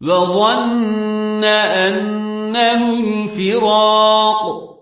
وظن أنه الفراق